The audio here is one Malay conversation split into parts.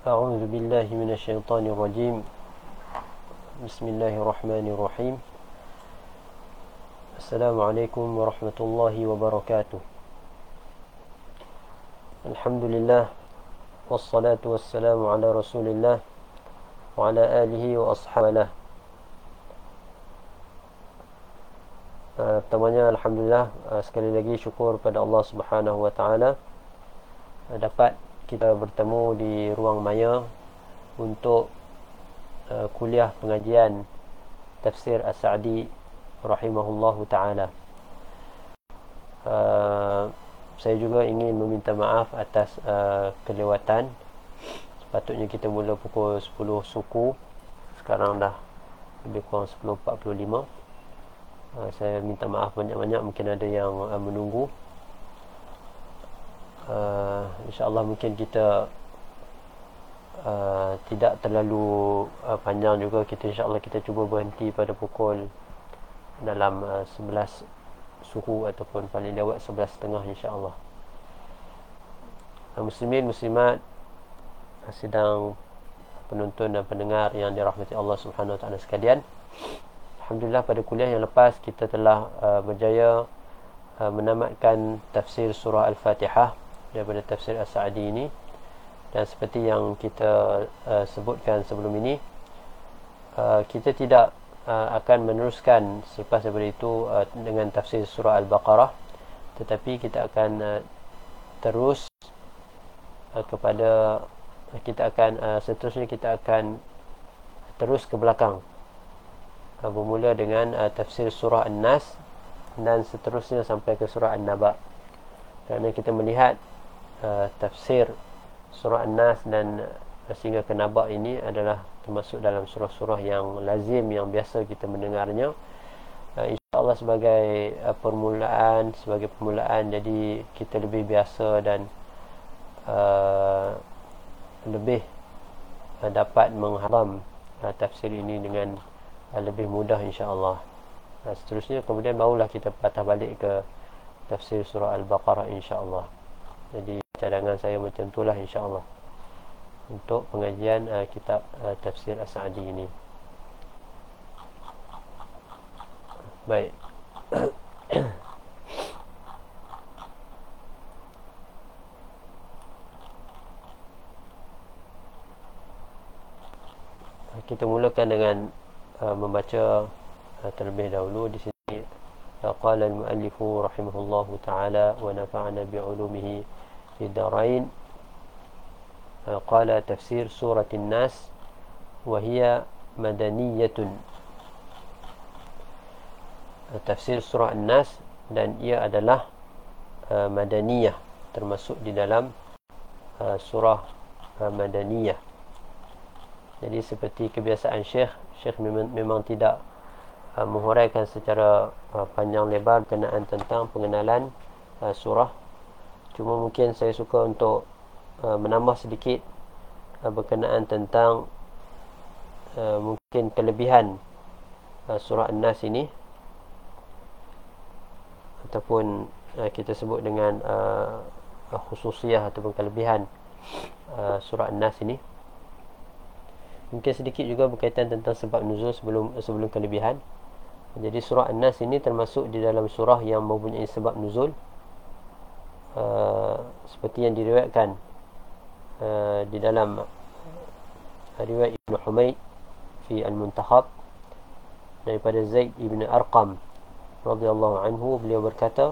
أعوذ بالله من الشيطان الرجيم. بسم الله الرحمن الرحيم. السلام عليكم ورحمة الله وبركاته. الحمد لله والصلاة والسلام على رسول الله وعلى آله وأصحابه. pertamanya alhamdulillah uh, sekali lagi syukur pada Allah Subhanahu wa taala uh, dapat kita bertemu di ruang maya untuk uh, kuliah pengajian tafsir As-Sa'di rahimahullahu taala. saya juga ingin meminta maaf atas kelewatan. Sepatutnya kita mula pukul 10 suku. Sekarang dah lebih kurang 10.45. Ah, saya minta maaf banyak-banyak mungkin ada yang uh, menunggu uh, insyaallah mungkin kita uh, tidak terlalu uh, panjang juga. Kita insyaallah kita cuba berhenti pada pukul dalam uh, 11 suhu ataupun paling lewat 11.30 insyaallah. Uh, muslimin muslimat sedang penonton dan pendengar yang dirahmati Allah Subhanahu wa taala sekalian. Alhamdulillah pada kuliah yang lepas kita telah uh, berjaya uh, menamatkan tafsir surah Al-Fatihah daripada tafsir As-Sa'di ini. Dan seperti yang kita uh, sebutkan sebelum ini uh, kita tidak uh, akan meneruskan selepas daripada itu uh, dengan tafsir surah Al-Baqarah. Tetapi kita akan uh, terus uh, kepada kita akan uh, seterusnya kita akan terus ke belakang. Uh, bermula dengan uh, tafsir surah An-Nas dan seterusnya sampai ke surah An-Naba. Kerana kita melihat uh, tafsir surah An-Nas dan uh, sehingga ke Naba ini adalah termasuk dalam surah-surah yang lazim yang biasa kita mendengarnya. Uh, InsyaAllah sebagai uh, permulaan sebagai permulaan jadi kita lebih biasa dan uh, lebih uh, dapat menghadam uh, tafsir ini dengan lebih mudah insya-Allah. Dan seterusnya kemudian barulah kita patah balik ke tafsir surah Al-Baqarah insya-Allah. Jadi cadangan saya macam itulah insya-Allah. Untuk pengajian uh, kitab uh, tafsir As-Sa'di ini. Baik. kita mulakan dengan Uh, membaca uh, terlebih dahulu di sini qala al-muallif rahimahullah taala wa nafa'ana bi 'ulumihi uh, qala tafsir surah an-nas wa hiya madaniyatun tafsir surah an-nas dan ia adalah madaniyah termasuk di dalam surah madaniyah jadi seperti kebiasaan syekh Syekh memang, memang tidak uh, menghuraikan secara uh, panjang lebar berkenaan tentang pengenalan uh, surah. Cuma mungkin saya suka untuk uh, menambah sedikit uh, berkenaan tentang uh, mungkin kelebihan uh, surah An-Nas ini ataupun uh, kita sebut dengan uh, khususiah ataupun kelebihan uh, surah An-Nas ini. Mungkin sedikit juga berkaitan tentang sebab nuzul sebelum sebelum kelebihan. Jadi surah An-Nas ini termasuk di dalam surah yang mempunyai sebab nuzul Uh, seperti yang diriwayatkan uh, di dalam uh, riwayat Ibn Humayd fi Al-Muntakhab daripada Zaid Ibn Arqam radhiyallahu anhu beliau berkata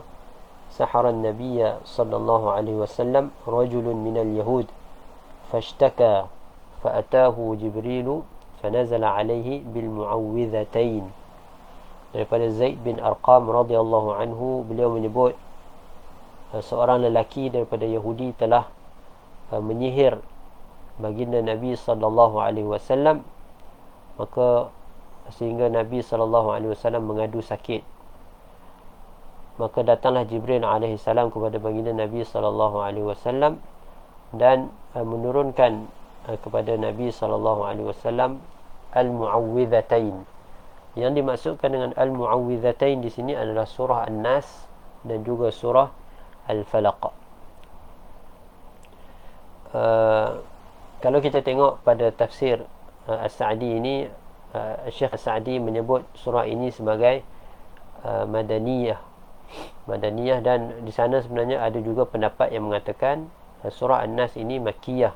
sahara an-nabiy sallallahu alaihi wasallam rajulun min al-yahud fashtaka فأتاه جبريل فنزل عليه بالمعوذتين daripada Zaid bin Arqam radhiyallahu anhu beliau menyebut uh, seorang lelaki daripada Yahudi telah uh, menyihir baginda Nabi sallallahu alaihi wasallam maka sehingga Nabi sallallahu alaihi wasallam mengadu sakit maka datanglah Jibril alaihi salam kepada baginda Nabi sallallahu alaihi wasallam dan uh, menurunkan Eh, kepada Nabi sallallahu alaihi wasallam al-muawwidhatain. Yang dimaksudkan dengan al-muawwidhatain di sini adalah surah An-Nas dan juga surah Al-Falaq. Uh, kalau kita tengok pada tafsir uh, As-Sa'di ini uh, Syekh As-Sa'di menyebut surah ini sebagai uh, madaniyah. Madaniyah dan di sana sebenarnya ada juga pendapat yang mengatakan uh, surah An-Nas ini makiyah.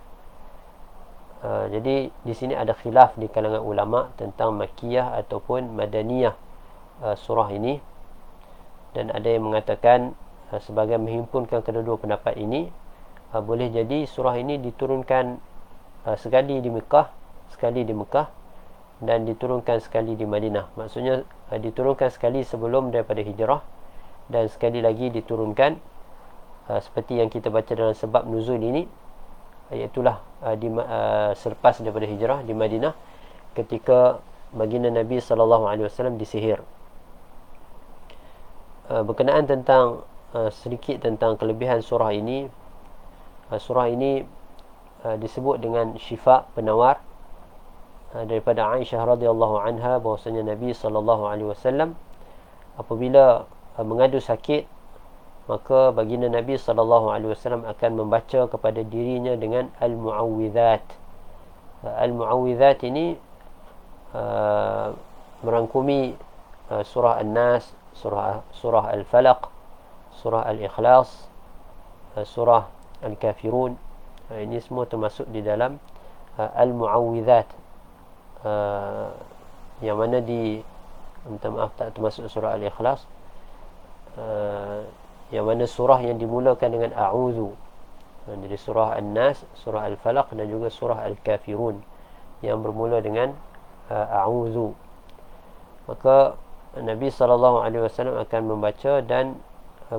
Uh, jadi di sini ada khilaf di kalangan ulama tentang makiyah ataupun madaniyah uh, surah ini. Dan ada yang mengatakan sebagai menghimpunkan kedua-dua pendapat ini uh, boleh jadi surah ini diturunkan uh, sekali di Mekah sekali di Mekah dan diturunkan sekali di Madinah. Maksudnya diturunkan sekali sebelum daripada hijrah dan sekali lagi diturunkan seperti yang kita baca dalam sebab nuzul ini iaitulah di, selepas daripada hijrah di Madinah ketika baginda Nabi wasallam disihir. Berkenaan tentang uh, sedikit tentang kelebihan surah ini. Uh, surah ini Uh, disebut dengan syifa penawar daripada Aisyah radhiyallahu anha bahwasanya Nabi sallallahu alaihi wasallam apabila mengadu sakit maka baginda Nabi sallallahu alaihi wasallam akan membaca kepada dirinya dengan al-muawwidzat uh, al-muawwidzat ini merangkumi surah An-Nas surah surah Al-Falaq surah Al-Ikhlas uh, surah Al-Kafirun uh, ini semua termasuk di dalam al-muawwidzat uh, yang mana di minta maaf tak termasuk surah al-ikhlas yang mana surah yang dimulakan dengan a'udzu uh, jadi surah an-nas surah al-falaq dan juga surah al-kafirun yang bermula dengan a'udzu maka Nabi sallallahu alaihi wasallam akan membaca dan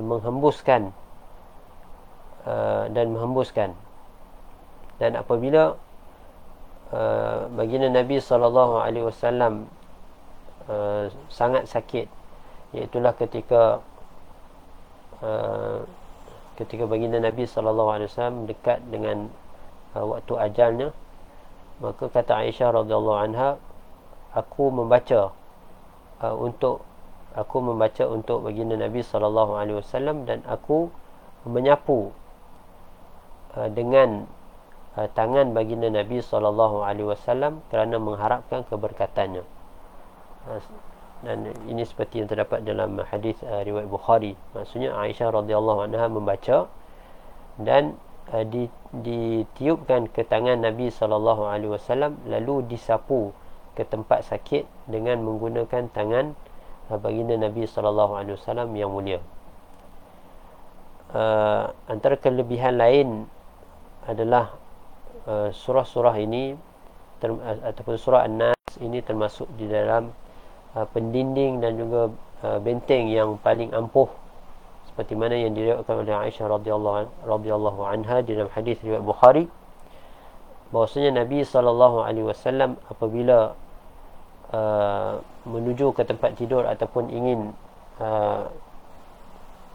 menghembuskan uh, dan menghembuskan. Dan apabila uh, baginda Nabi sallallahu alaihi wasallam uh, sangat sakit iaitu ketika uh, ketika baginda Nabi sallallahu alaihi wasallam dekat dengan uh, waktu ajalnya maka kata Aisyah radhiyallahu anha aku membaca uh, untuk aku membaca untuk baginda Nabi sallallahu alaihi wasallam dan aku menyapu uh, dengan uh, tangan baginda Nabi sallallahu alaihi wasallam kerana mengharapkan keberkatannya. Uh, dan ini seperti yang terdapat dalam hadis uh, riwayat Bukhari. Maksudnya Aisyah radhiyallahu anha membaca dan uh, di, ditiupkan ke tangan Nabi sallallahu alaihi wasallam lalu disapu ke tempat sakit dengan menggunakan tangan baginda Nabi sallallahu alaihi wasallam yang mulia. Uh, antara kelebihan lain adalah Uh, surah-surah ini term, uh, ataupun surah An-Nas ini termasuk di dalam uh, pendinding dan juga uh, benteng yang paling ampuh seperti mana yang diriwayatkan oleh Aisyah radhiyallahu radhiyallahu anha di dalam hadis riwayat Bukhari bahwasanya Nabi sallallahu alaihi wasallam apabila uh, menuju ke tempat tidur ataupun ingin uh,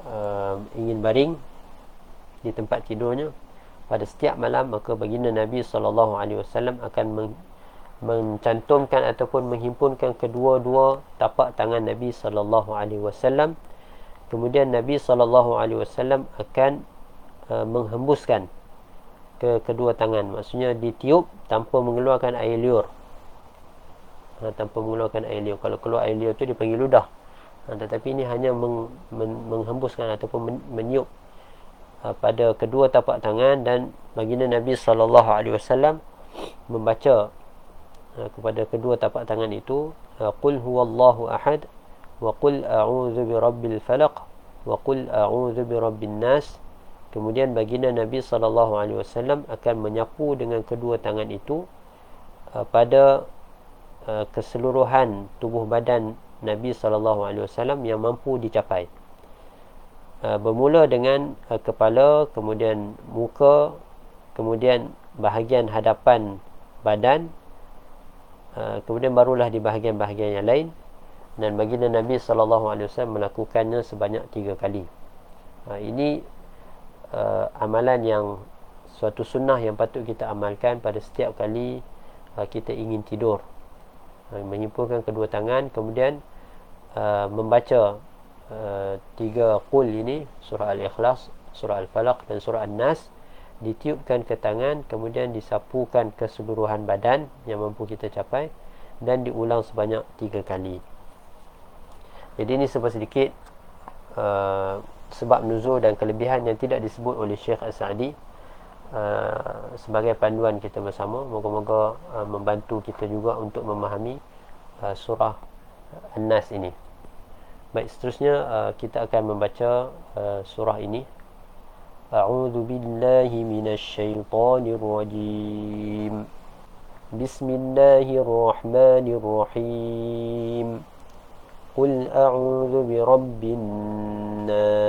uh, ingin baring di tempat tidurnya pada setiap malam maka baginda Nabi sallallahu alaihi wasallam akan mencantumkan ataupun menghimpunkan kedua-dua tapak tangan Nabi sallallahu alaihi wasallam. Kemudian Nabi sallallahu alaihi wasallam akan uh, menghembuskan ke kedua tangan. Maksudnya ditiup tanpa mengeluarkan air liur ha, tanpa mengeluarkan air liur. Kalau keluar air liur tu dipanggil ludah. Ha, tetapi ini hanya meng, men, menghembuskan ataupun men, meniup Uh, pada kedua tapak tangan dan baginda Nabi sallallahu alaihi wasallam membaca uh, kepada kedua tapak tangan itu uh, qul huwallahu ahad wa qul a'udzu birabbil falaq wa qul a'udzu birabbin nas. Kemudian baginda Nabi sallallahu alaihi wasallam akan menyapu dengan kedua tangan itu pada keseluruhan tubuh badan Nabi sallallahu alaihi wasallam yang mampu dicapai Uh, bermula dengan uh, kepala kemudian muka kemudian bahagian hadapan badan kemudian barulah di bahagian-bahagian yang lain dan baginda Nabi sallallahu alaihi wasallam melakukannya sebanyak tiga kali. Ini amalan yang suatu sunnah yang patut kita amalkan pada setiap kali kita ingin tidur. Uh, menghimpunkan kedua tangan kemudian uh, membaca Uh, tiga qul ini surah al-ikhlas surah al-falaq dan surah an-nas ditiupkan ke tangan kemudian disapukan keseluruhan badan yang mampu kita capai dan diulang sebanyak tiga kali. Jadi ini sebab sedikit uh, sebab nuzul dan kelebihan yang tidak disebut oleh Syekh As-Sa'di uh, sebagai panduan kita bersama moga-moga uh, membantu kita juga untuk memahami uh, surah An-Nas ini baik seterusnya uh, kita akan membaca uh, surah ini أعوذ بالله من الشيطان الرجيم بسم الله الرحمن الرحيم قل أعوذ برب الناس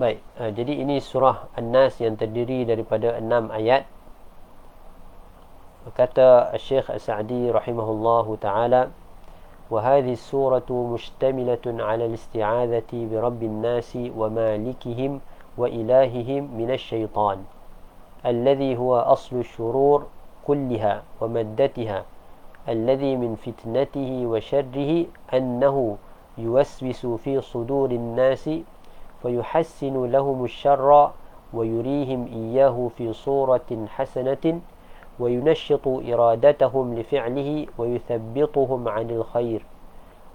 Baik, uh, jadi ini surah An-Nas yang terdiri daripada enam ayat. Kata Syekh As-Sa'di rahimahullahu taala, "Wa hadhihi suratu mushtamilatun 'ala al-isti'adzati bi rabbin nasi wa malikihim وإلههم من الشيطان الذي هو أصل الشرور كلها ومدتها الذي من فتنته وشره أنه يوسوس في صدور الناس فيحسن لهم الشر ويريهم إياه في صورة حسنة وينشط إرادتهم لفعله ويثبطهم عن الخير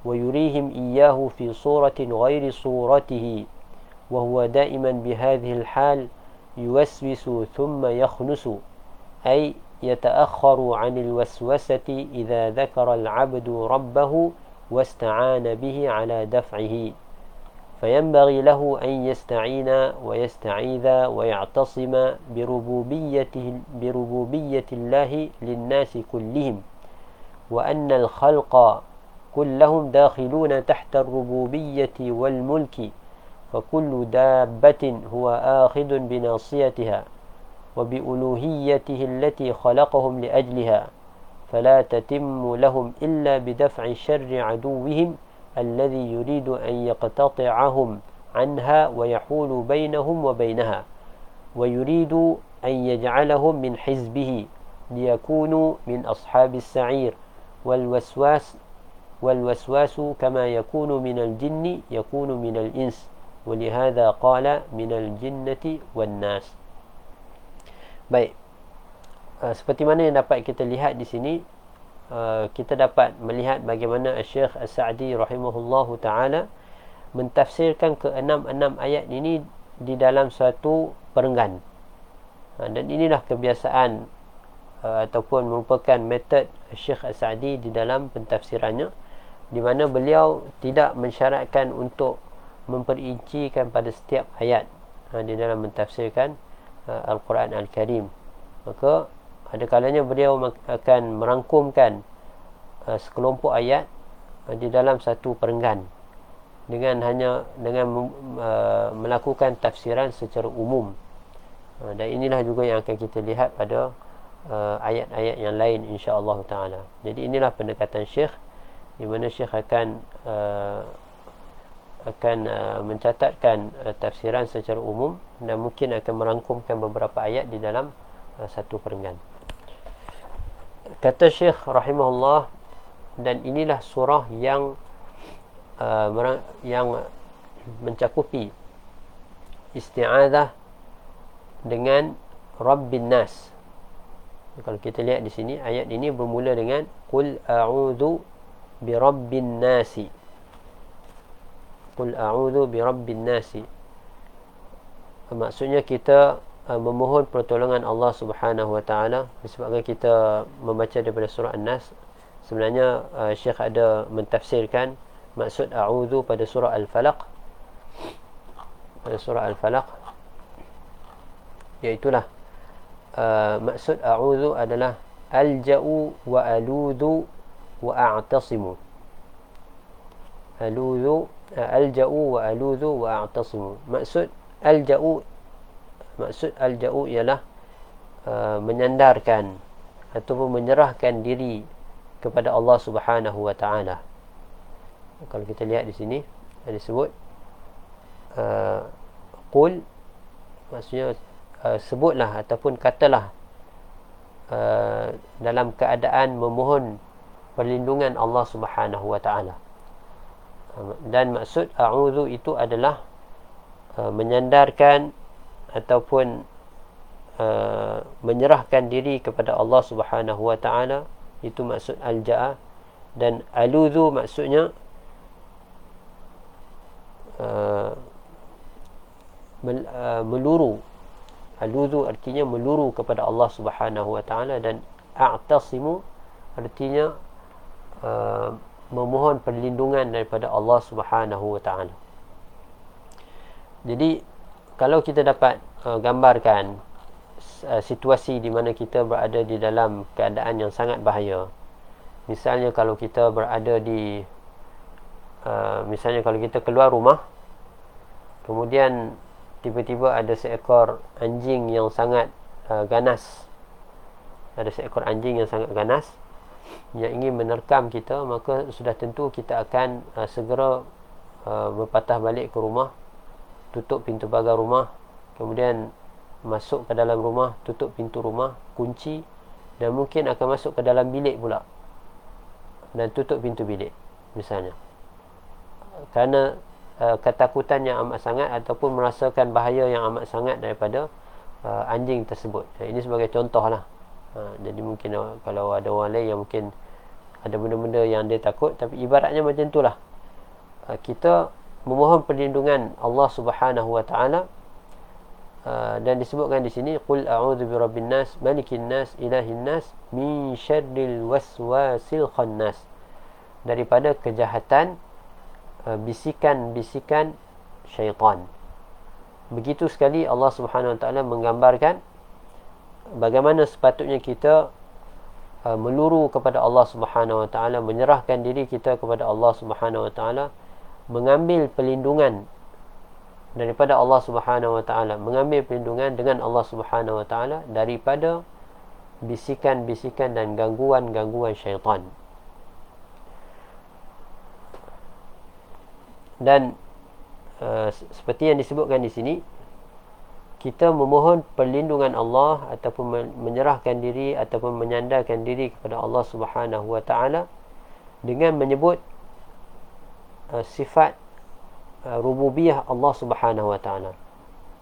ويريهم إياه في صورة غير صورته وهو دائما بهذه الحال يوسوس ثم يخنس أي يتأخر عن الوسوسة إذا ذكر العبد ربه واستعان به على دفعه. فينبغي له أن يستعين ويستعيذ ويعتصم بربوبيته بربوبية الله للناس كلهم وأن الخلق كلهم داخلون تحت الربوبية والملك فكل دابة هو آخذ بناصيتها وبألوهيته التي خلقهم لأجلها فلا تتم لهم إلا بدفع شر عدوهم الذي يريد أن يقتطعهم عنها ويحول بينهم وبينها ويريد أن يجعلهم من حزبه ليكونوا من أصحاب السعير. والوسواس والوسواس كما يكون من الجن يكون من الإنس ولهذا قال من الجنة والناس. Baik. Uh, seperti mana yang dapat kita lihat di sini? Uh, kita dapat melihat bagaimana Syekh As-Sa'di rahimahullahu taala mentafsirkan ke-6-6 ayat ini di dalam satu perenggan. Uh, dan inilah kebiasaan uh, ataupun merupakan metod Syekh As-Sa'di di dalam pentafsirannya di mana beliau tidak mensyaratkan untuk memperincikan pada setiap ayat ha, di dalam mentafsirkan uh, Al-Quran Al-Karim. Maka ada kalanya beliau akan merangkumkan uh, sekelompok ayat uh, di dalam satu perenggan dengan hanya dengan uh, melakukan tafsiran secara umum uh, dan inilah juga yang akan kita lihat pada uh, ayat-ayat yang lain insya-Allah taala. Jadi inilah pendekatan Syekh di mana Syekh akan uh, akan uh, mencatatkan uh, tafsiran secara umum dan mungkin akan merangkumkan beberapa ayat di dalam uh, satu perenggan. Kata Syekh rahimahullah dan inilah surah yang uh, yang mencakupi isti'adzah dengan Rabbin Nas. Kalau kita lihat di sini ayat ini bermula dengan qul a'udzu bi rabbin nasi. Qul a'udhu bi rabbin nasi Maksudnya kita memohon pertolongan Allah Subhanahu wa taala disebabkan kita membaca daripada surah An-Nas. Sebenarnya uh, Syekh ada mentafsirkan maksud a'udhu pada surah Al-Falaq. Pada surah Al-Falaq iaitulah uh, maksud a'udhu adalah alja'u wa aludhu wa a'tasimu. Aludhu alja'u wa aludhu wa a'tasimu. Maksud alja'u maksud alja'u ialah uh, menyandarkan ataupun menyerahkan diri kepada Allah Subhanahu wa taala. Kalau kita lihat di sini ada sebut uh, qul maksudnya uh, sebutlah ataupun katalah uh, dalam keadaan memohon perlindungan Allah Subhanahu wa taala. Dan maksud a'udzu itu adalah uh, menyandarkan ataupun uh, menyerahkan diri kepada Allah Subhanahu wa taala itu maksud al-ja'a dan aludhu maksudnya uh, uh, meluru. Aludhu artinya meluru kepada Allah Subhanahu wa taala dan a'tasimu artinya uh, memohon perlindungan daripada Allah Subhanahu wa taala. Jadi kalau kita dapat uh, gambarkan uh, situasi di mana kita berada di dalam keadaan yang sangat bahaya. Misalnya kalau kita berada di uh, misalnya kalau kita keluar rumah kemudian tiba-tiba ada seekor anjing yang sangat uh, ganas. Ada seekor anjing yang sangat ganas yang ingin menerkam kita maka sudah tentu kita akan uh, segera uh, berpatah balik ke rumah tutup pintu pagar rumah kemudian masuk ke dalam rumah tutup pintu rumah kunci dan mungkin akan masuk ke dalam bilik pula dan tutup pintu bilik misalnya kerana uh, ketakutan yang amat sangat ataupun merasakan bahaya yang amat sangat daripada uh, anjing tersebut. Ini sebagai contoh lah. Uh, jadi mungkin uh, kalau ada orang lain yang mungkin ada benda-benda yang dia takut tapi ibaratnya macam itulah. Uh, kita memohon perlindungan Allah Subhanahu wa taala uh, dan disebutkan di sini qul a'udzu birabbin nas malikin nas ilahin nas min syarril waswasil khannas daripada kejahatan Uh, bisikan-bisikan syaitan. Begitu sekali Allah Subhanahu Wa Taala menggambarkan bagaimana sepatutnya kita uh, meluru kepada Allah Subhanahu Wa Taala, menyerahkan diri kita kepada Allah Subhanahu Wa Taala, mengambil perlindungan daripada Allah Subhanahu Wa Taala, mengambil perlindungan dengan Allah Subhanahu Wa Taala daripada bisikan-bisikan dan gangguan-gangguan syaitan. dan uh, seperti yang disebutkan di sini kita memohon perlindungan Allah ataupun menyerahkan diri ataupun menyandarkan diri kepada Allah Subhanahu wa taala dengan menyebut uh, sifat uh, rububiyah Allah Subhanahu wa taala.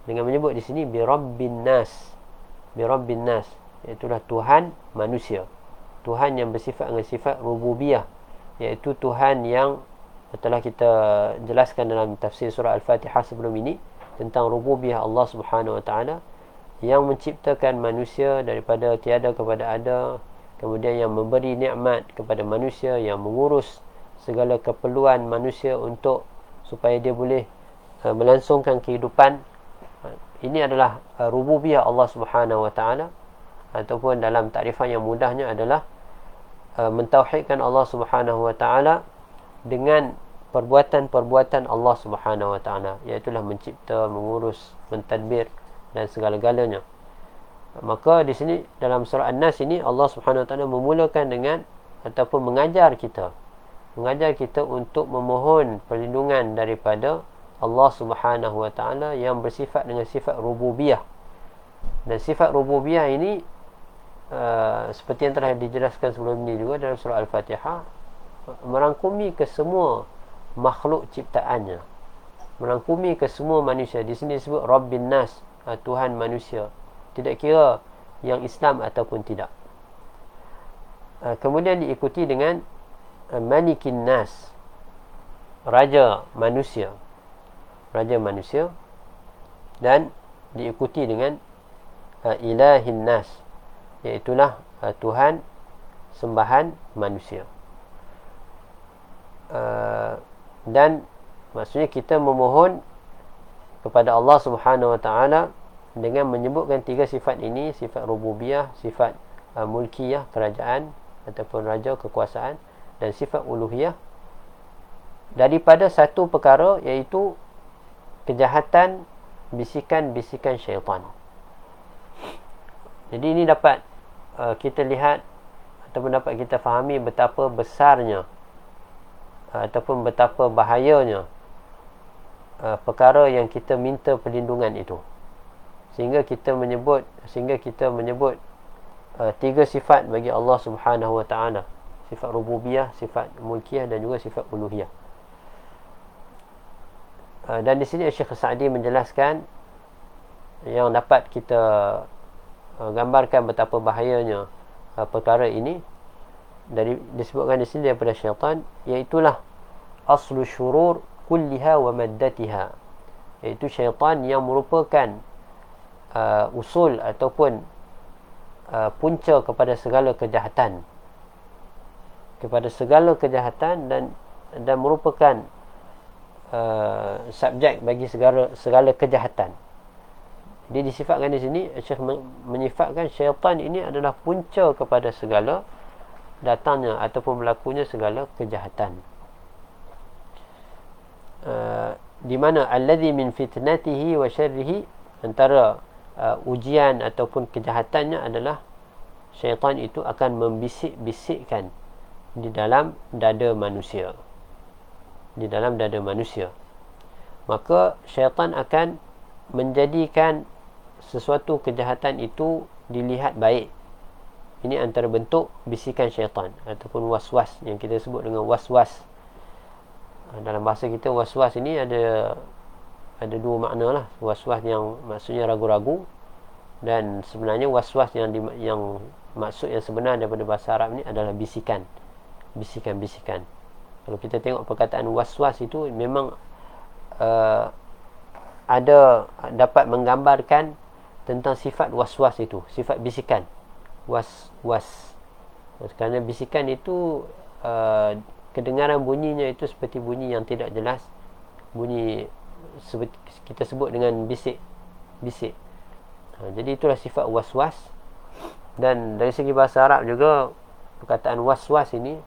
Dengan menyebut di sini bi rabbin nas. Bi rabbin nas iaitu Tuhan manusia. Tuhan yang bersifat dengan sifat rububiyah iaitu Tuhan yang telah kita jelaskan dalam tafsir surah Al-Fatihah sebelum ini tentang rububiyah Allah Subhanahu Wa Taala yang menciptakan manusia daripada tiada kepada ada kemudian yang memberi nikmat kepada manusia yang mengurus segala keperluan manusia untuk supaya dia boleh uh, melangsungkan kehidupan ini adalah uh, rububiyah Allah Subhanahu Wa Taala ataupun dalam takrifan yang mudahnya adalah uh, mentauhidkan Allah Subhanahu Wa Taala dengan perbuatan-perbuatan Allah Subhanahu Wa Taala iaitu mencipta, mengurus, mentadbir dan segala-galanya. Maka di sini dalam surah An-Nas ini Allah Subhanahu Wa Taala memulakan dengan ataupun mengajar kita mengajar kita untuk memohon perlindungan daripada Allah Subhanahu Wa Taala yang bersifat dengan sifat rububiyah. Dan sifat rububiyah ini uh, seperti yang telah dijelaskan sebelum ini juga dalam surah Al-Fatihah merangkumi ke semua makhluk ciptaannya. Merangkumi ke semua manusia. Di sini disebut Rabbin Nas ha, Tuhan manusia. Tidak kira yang Islam ataupun tidak. Ha, kemudian diikuti dengan Malikin Nas Raja manusia. Raja manusia. Dan diikuti dengan Ilahin Nas iaitulah Tuhan sembahan manusia. Dan maksudnya kita memohon kepada Allah Subhanahu Wa Taala dengan menyebutkan tiga sifat ini sifat rububiyah sifat uh, mulkiyah kerajaan ataupun raja kekuasaan dan sifat uluhiyah daripada satu perkara iaitu kejahatan bisikan-bisikan syaitan Jadi ini dapat uh, kita lihat ataupun dapat kita fahami betapa besarnya uh, ataupun betapa bahayanya uh, perkara yang kita minta perlindungan itu. Sehingga kita menyebut sehingga kita menyebut uh, tiga sifat bagi Allah Subhanahu Wa Taala. Sifat rububiyah, sifat mulkiyah dan juga sifat uluhiyah. Uh, dan di sini Syekh Sa'di menjelaskan yang dapat kita uh, gambarkan betapa bahayanya uh, perkara ini dari disebutkan di sini daripada syaitan iaitu aslu syurur kulliha wa maddatiha iaitu syaitan yang merupakan uh, usul ataupun uh, punca kepada segala kejahatan kepada segala kejahatan dan dan merupakan uh, subjek bagi segala segala kejahatan. Dia disifatkan di sini Syekh menyifatkan syaitan ini adalah punca kepada segala datangnya ataupun berlakunya segala kejahatan. Uh, di mana alladhi min fitnatihi wa syarrihi antara uh, ujian ataupun kejahatannya adalah syaitan itu akan membisik-bisikkan di dalam dada manusia. Di dalam dada manusia. Maka syaitan akan menjadikan sesuatu kejahatan itu dilihat baik. Ini antara bentuk bisikan syaitan ataupun was-was yang kita sebut dengan was-was. Dalam bahasa kita was-was ini ada ada dua makna lah. Was-was yang maksudnya ragu-ragu dan sebenarnya was-was yang di, yang maksud yang sebenar daripada bahasa Arab ni adalah bisikan bisikan-bisikan. Kalau kita tengok perkataan was-was itu memang uh, ada dapat menggambarkan tentang sifat was-was itu sifat bisikan. Was-was. Kerana bisikan itu uh, kedengaran bunyinya itu seperti bunyi yang tidak jelas. Bunyi seperti kita sebut dengan bisik bisik. Ha, jadi itulah sifat was-was. Dan dari segi bahasa Arab juga perkataan was-was ini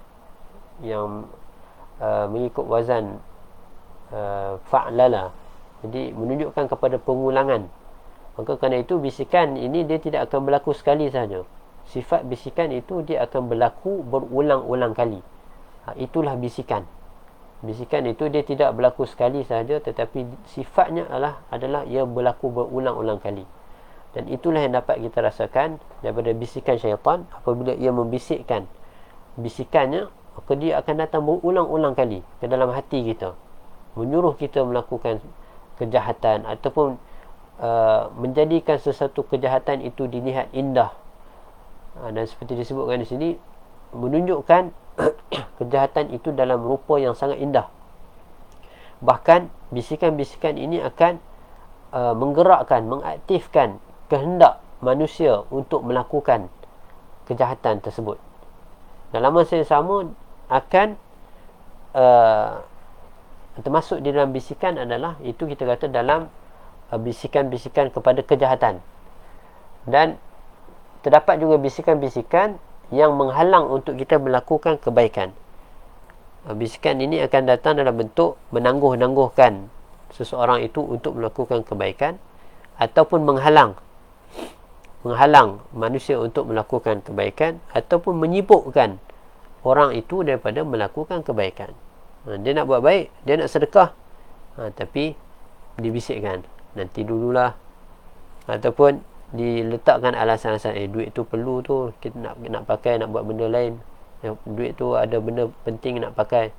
yang Uh, mengikut wazan uh, fa'lala. Jadi menunjukkan kepada pengulangan. Maka kerana itu bisikan ini dia tidak akan berlaku sekali saja sifat bisikan itu dia akan berlaku berulang-ulang kali. Ha, itulah bisikan. Bisikan itu dia tidak berlaku sekali saja tetapi sifatnya adalah adalah ia berlaku berulang-ulang kali. Dan itulah yang dapat kita rasakan daripada bisikan syaitan apabila ia membisikkan. Bisikannya maka dia akan datang berulang-ulang kali ke dalam hati kita. Menyuruh kita melakukan kejahatan ataupun uh, menjadikan sesuatu kejahatan itu dilihat indah. Uh, dan seperti disebutkan di sini menunjukkan kejahatan itu dalam rupa yang sangat indah. Bahkan bisikan-bisikan ini akan uh, menggerakkan mengaktifkan kehendak manusia untuk melakukan kejahatan tersebut. Dalam masa yang sama akan uh, termasuk di dalam bisikan adalah itu kita kata dalam uh, bisikan-bisikan kepada kejahatan. Dan terdapat juga bisikan-bisikan yang menghalang untuk kita melakukan kebaikan. Uh, bisikan ini akan datang dalam bentuk menangguh-nangguhkan seseorang itu untuk melakukan kebaikan ataupun menghalang menghalang manusia untuk melakukan kebaikan ataupun menyibukkan orang itu daripada melakukan kebaikan. Ha, dia nak buat baik, dia nak sedekah. Ha, tapi dibisikkan. Nanti dululah. Ataupun diletakkan alasan-alasan. Eh, duit tu perlu tu. Kita nak nak pakai, nak buat benda lain. Eh, duit tu ada benda penting nak pakai.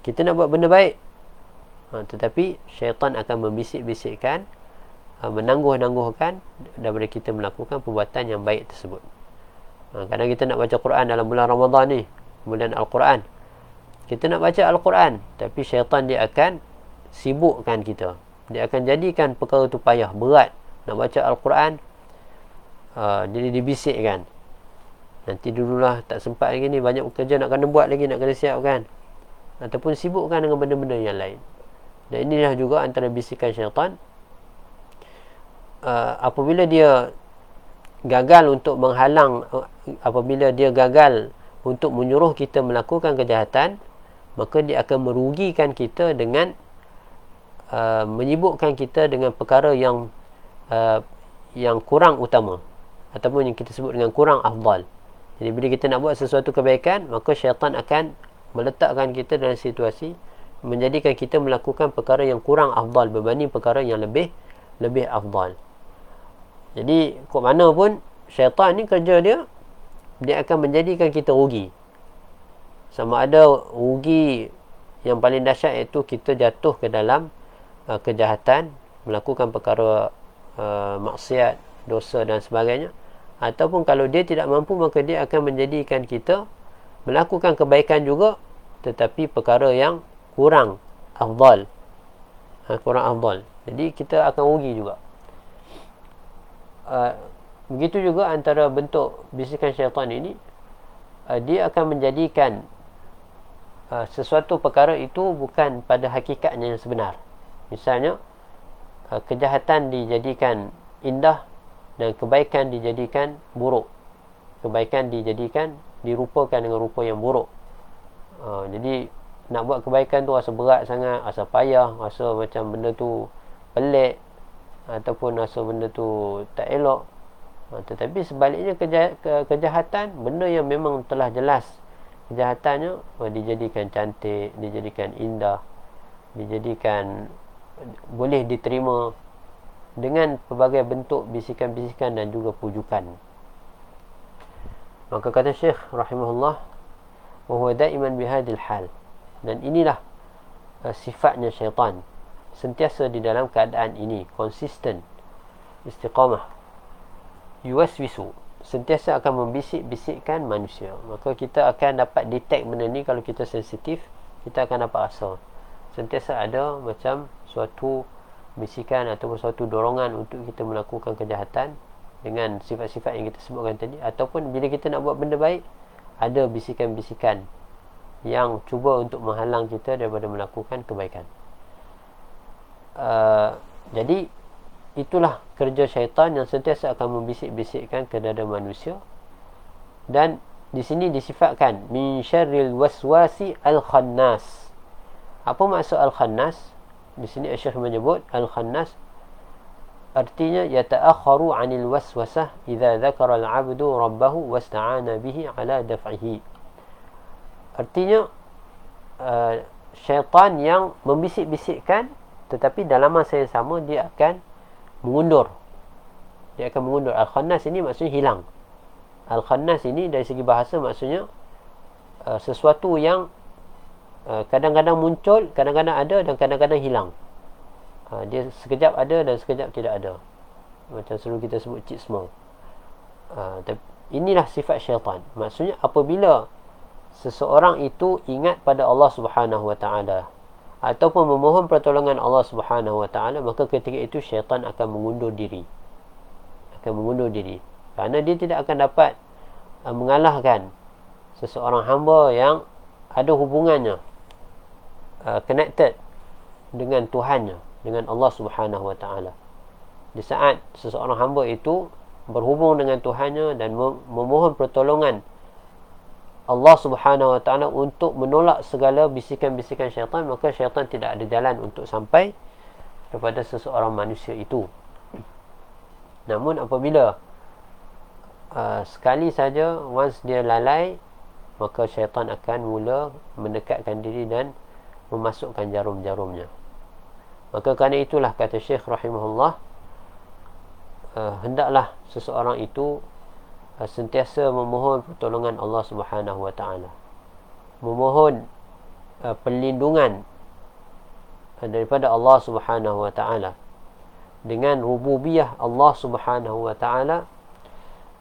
Kita nak buat benda baik. Ha, tetapi syaitan akan membisik-bisikkan. Ha, menangguh-nangguhkan daripada kita melakukan perbuatan yang baik tersebut. Ha, kadang kita nak baca Quran dalam bulan Ramadan ni kemudian Al-Quran. Kita nak baca Al-Quran tapi syaitan dia akan sibukkan kita. Dia akan jadikan perkara tu payah berat. Nak baca Al-Quran uh, jadi dibisikkan. Nanti dululah tak sempat lagi ni banyak kerja nak kena buat lagi nak kena siapkan. Ataupun sibukkan dengan benda-benda yang lain. Dan inilah juga antara bisikan syaitan. Uh, apabila dia gagal untuk menghalang uh, apabila dia gagal untuk menyuruh kita melakukan kejahatan maka dia akan merugikan kita dengan uh, menyibukkan kita dengan perkara yang uh, yang kurang utama ataupun yang kita sebut dengan kurang afdal. Jadi bila kita nak buat sesuatu kebaikan, maka syaitan akan meletakkan kita dalam situasi menjadikan kita melakukan perkara yang kurang afdal berbanding perkara yang lebih lebih afdal. Jadi kok mana pun syaitan ni kerja dia dia akan menjadikan kita rugi. Sama ada rugi yang paling dahsyat iaitu kita jatuh ke dalam uh, kejahatan, melakukan perkara uh, maksiat, dosa dan sebagainya. Ataupun kalau dia tidak mampu maka dia akan menjadikan kita melakukan kebaikan juga tetapi perkara yang kurang afdal. Ha, kurang afdal. Jadi kita akan rugi juga. Uh, begitu juga antara bentuk bisikan syaitan ini uh, dia akan menjadikan uh, sesuatu perkara itu bukan pada hakikatnya yang sebenar. Misalnya uh, kejahatan dijadikan indah dan kebaikan dijadikan buruk. Kebaikan dijadikan dirupakan dengan rupa yang buruk. Uh, jadi nak buat kebaikan tu rasa berat sangat rasa payah rasa macam benda tu pelik ataupun rasa benda tu tak elok ha, tetapi sebaliknya keja- ke- kejahatan benda yang memang telah jelas kejahatannya oh, dijadikan cantik dijadikan indah dijadikan boleh diterima dengan pelbagai bentuk bisikan-bisikan dan juga pujukan. Maka kata Syekh rahimahullah wa huwa daiman bihadil hal. Dan inilah uh, sifatnya syaitan sentiasa di dalam keadaan ini konsisten istiqamah yuwaswisu sentiasa akan membisik-bisikkan manusia. Maka kita akan dapat detect benda ni kalau kita sensitif kita akan dapat rasa. Sentiasa ada macam suatu bisikan atau suatu dorongan untuk kita melakukan kejahatan dengan sifat-sifat yang kita sebutkan tadi. Ataupun bila kita nak buat benda baik ada bisikan-bisikan yang cuba untuk menghalang kita daripada melakukan kebaikan. Uh, jadi itulah kerja syaitan yang sentiasa akan membisik-bisikkan ke dada manusia. Dan di sini disifatkan min syarril waswasi al khannas apa maksud al khannas di sini Syekh menyebut al khannas artinya yata'akharu 'anil waswasah idza dzakara al 'abdu rabbahu wasta'ana bihi 'ala daf'ihi. Artinya uh, syaitan yang membisik-bisikkan tetapi dalam masa yang sama dia akan mengundur. Dia akan mengundur. Al-khannas ini maksudnya hilang. Al-khannas ini dari segi bahasa maksudnya uh, sesuatu yang uh, kadang-kadang muncul kadang-kadang ada dan kadang-kadang hilang. Uh, dia sekejap ada dan sekejap tidak ada. Macam selalu kita sebut cik small. Uh, inilah sifat syaitan. Maksudnya apabila seseorang itu ingat pada Allah Subhanahu wa taala ataupun memohon pertolongan Allah Subhanahu Wa Taala maka ketika itu syaitan akan mengundur diri. Akan mengundur diri. Kerana dia tidak akan dapat uh, mengalahkan seseorang hamba yang ada hubungannya uh, connected dengan Tuhannya dengan Allah Subhanahu Wa Taala. Di saat seseorang hamba itu berhubung dengan Tuhannya dan memohon pertolongan Allah Subhanahu Wa Taala untuk menolak segala bisikan-bisikan syaitan maka syaitan tidak ada jalan untuk sampai kepada seseorang manusia itu. Namun apabila uh, sekali saja once dia lalai maka syaitan akan mula mendekatkan diri dan memasukkan jarum-jarumnya. Maka kerana itulah kata Syekh rahimahullah uh, hendaklah seseorang itu sentiasa memohon pertolongan Allah Subhanahu Wa Taala. Memohon uh, perlindungan uh, daripada Allah Subhanahu Wa Taala dengan rububiyah Allah Subhanahu Wa Taala